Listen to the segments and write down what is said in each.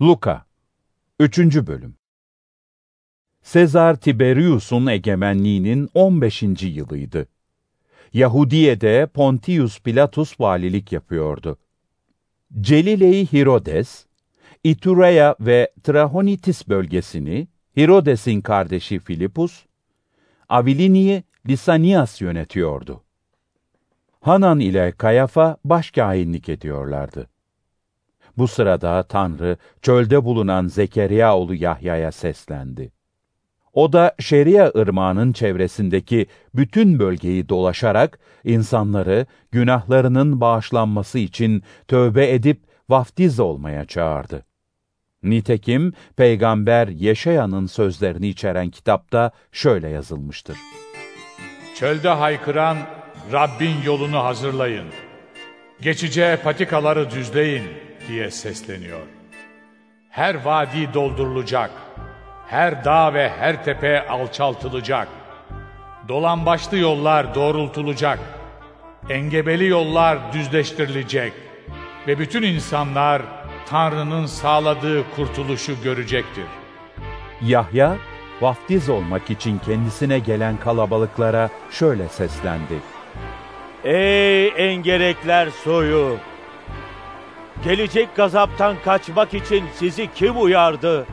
Luka 3. Bölüm Sezar Tiberius'un egemenliğinin 15. yılıydı. Yahudiye'de Pontius Pilatus valilik yapıyordu. Celile-i Herodes, İtureya ve Trahonitis bölgesini Herodes'in kardeşi Filipus, Avilini'yi Lisanias yönetiyordu. Hanan ile Kayafa başkâhinlik ediyorlardı. Bu sırada Tanrı çölde bulunan Zekeriya oğlu Yahya'ya seslendi. O da Şeria ırmağının çevresindeki bütün bölgeyi dolaşarak insanları günahlarının bağışlanması için tövbe edip vaftiz olmaya çağırdı. Nitekim Peygamber Yeşaya'nın sözlerini içeren kitapta şöyle yazılmıştır. Çölde haykıran Rabbin yolunu hazırlayın. Geçice patikaları düzleyin diye sesleniyor. Her vadi doldurulacak. Her dağ ve her tepe alçaltılacak. Dolambaçlı yollar doğrultulacak. Engebeli yollar düzleştirilecek. Ve bütün insanlar Tanrı'nın sağladığı kurtuluşu görecektir. Yahya, vaftiz olmak için kendisine gelen kalabalıklara şöyle seslendi. Ey engerekler soyu! Gelecek gazaptan kaçmak için sizi kim uyardı?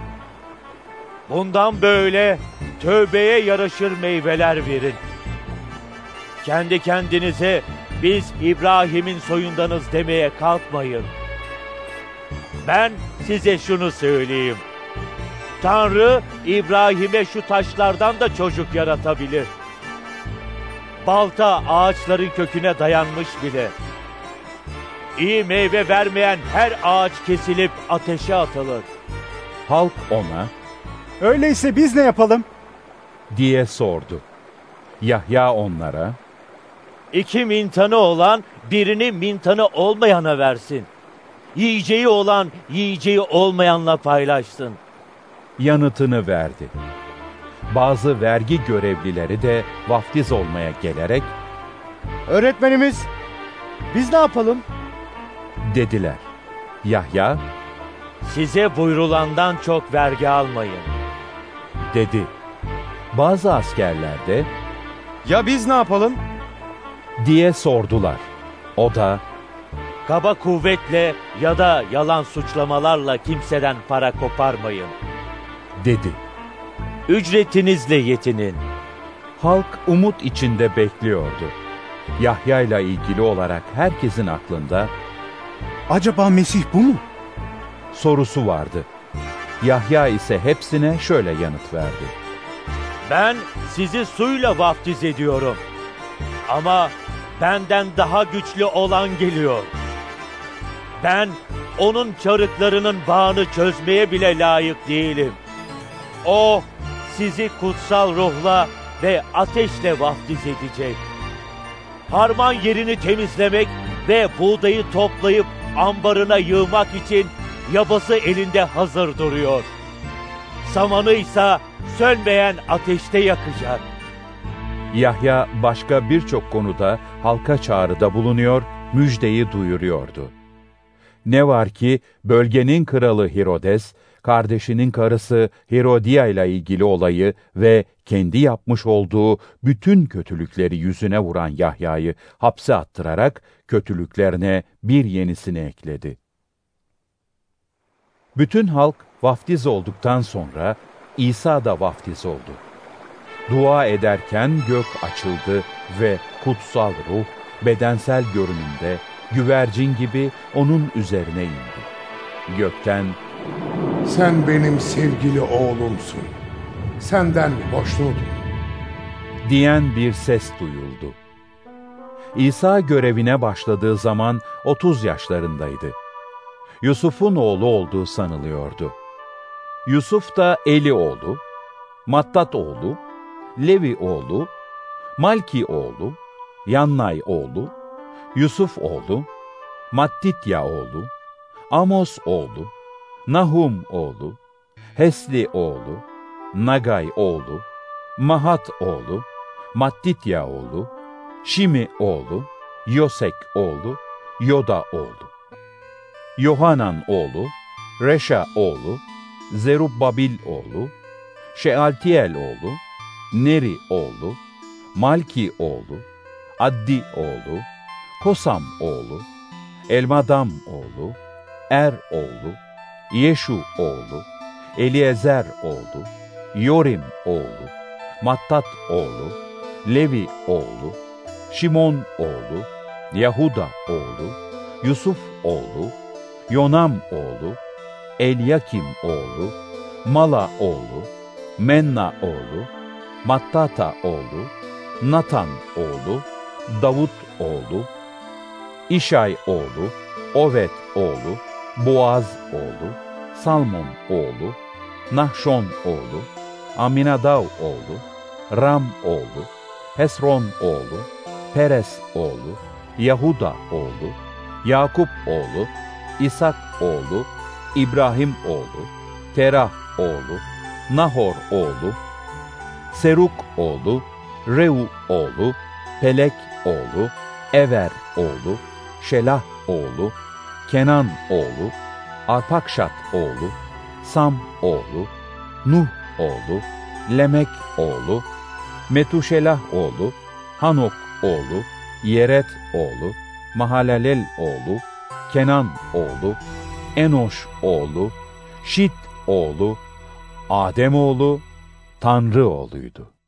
Bundan böyle tövbeye yaraşır meyveler verin. Kendi kendinize biz İbrahim'in soyundanız demeye kalkmayın. Ben size şunu söyleyeyim. Tanrı İbrahim'e şu taşlardan da çocuk yaratabilir. Balta ağaçların köküne dayanmış bile. İyi meyve vermeyen her ağaç kesilip ateşe atılır. Halk ona Öyleyse biz ne yapalım? diye sordu. Yahya onlara, İki mintanı olan birini mintanı olmayana versin. Yiyeceği olan yiyeceği olmayanla paylaşsın. yanıtını verdi. Bazı vergi görevlileri de vaftiz olmaya gelerek Öğretmenimiz, biz ne yapalım? Dediler. Yahya Size buyrulandan çok vergi almayın. dedi. Bazı askerler de Ya biz ne yapalım? diye sordular. O da Kaba kuvvetle ya da yalan suçlamalarla kimseden para koparmayın. dedi. Ücretinizle yetinin. Halk umut içinde bekliyordu. Yahya ile ilgili olarak herkesin aklında Acaba Mesih bu mu? sorusu vardı. Yahya ise hepsine şöyle yanıt verdi. Ben sizi suyla vaftiz ediyorum. Ama benden daha güçlü olan geliyor. Ben onun çarıklarının bağını çözmeye bile layık değilim. O sizi kutsal ruhla ve ateşle vaftiz edecek. Harman yerini temizlemek ve buğdayı toplayıp ambarına yığmak için yabası elinde hazır duruyor. Samanı ise sönmeyen ateşte yakacak. Yahya başka birçok konuda halka çağrıda bulunuyor, müjdeyi duyuruyordu. Ne var ki bölgenin kralı Herodes, kardeşinin karısı Herodia ile ilgili olayı ve kendi yapmış olduğu bütün kötülükleri yüzüne vuran Yahya'yı hapse attırarak kötülüklerine bir yenisini ekledi. Bütün halk vaftiz olduktan sonra İsa da vaftiz oldu. Dua ederken gök açıldı ve kutsal ruh bedensel görünümde güvercin gibi onun üzerine indi. Gökten Sen benim sevgili oğlumsun. Senden hoşnutum. diyen bir ses duyuldu. İsa görevine başladığı zaman 30 yaşlarındaydı. Yusuf'un oğlu olduğu sanılıyordu. Yusuf da Eli oğlu, Mattat oğlu, Levi oğlu, Malki oğlu, Yannay oğlu, Yusuf oğlu, Mattitya oğlu, Amos oğlu, Nahum oğlu, Hesli oğlu, Nagay oğlu, Mahat oğlu, Mattitya oğlu, Şimi oğlu, Yosek oğlu, Yoda oğlu. Yohanan oğlu, Reşa oğlu, Zerubbabil oğlu, Şealtiel oğlu, Neri oğlu, Malki oğlu, Addi oğlu, Kosam oğlu, Elmadam oğlu, Er oğlu, Yeşu oğlu, Eliezer oğlu, Yorim oğlu, Mattat oğlu, Levi oğlu, Şimon oğlu, Yahuda oğlu, Yusuf oğlu, Yonam oğlu, Elyakim oğlu, Mala oğlu, Menna oğlu, Mattata oğlu, Natan oğlu, Davut oğlu, İşay oğlu, Ovet oğlu, Boaz oğlu, Salmon oğlu, Nahşon oğlu, Aminadav oğlu, Ram oğlu, Hesron oğlu, Peres oğlu, Yahuda oğlu, Yakup oğlu, İshak oğlu, İbrahim oğlu, Terah oğlu, Nahor oğlu, Seruk oğlu, Reu oğlu, Pelek oğlu, Ever oğlu, Şelah oğlu, Kenan oğlu, Arpakşat oğlu, Sam oğlu, Nuh oğlu, Lemek oğlu, Metuşelah oğlu, Hanok oğlu, Yeret oğlu, Mahalalel oğlu, Kenan oğlu, Enoş oğlu, Şit oğlu, Adem oğlu, Tanrı oğluydu.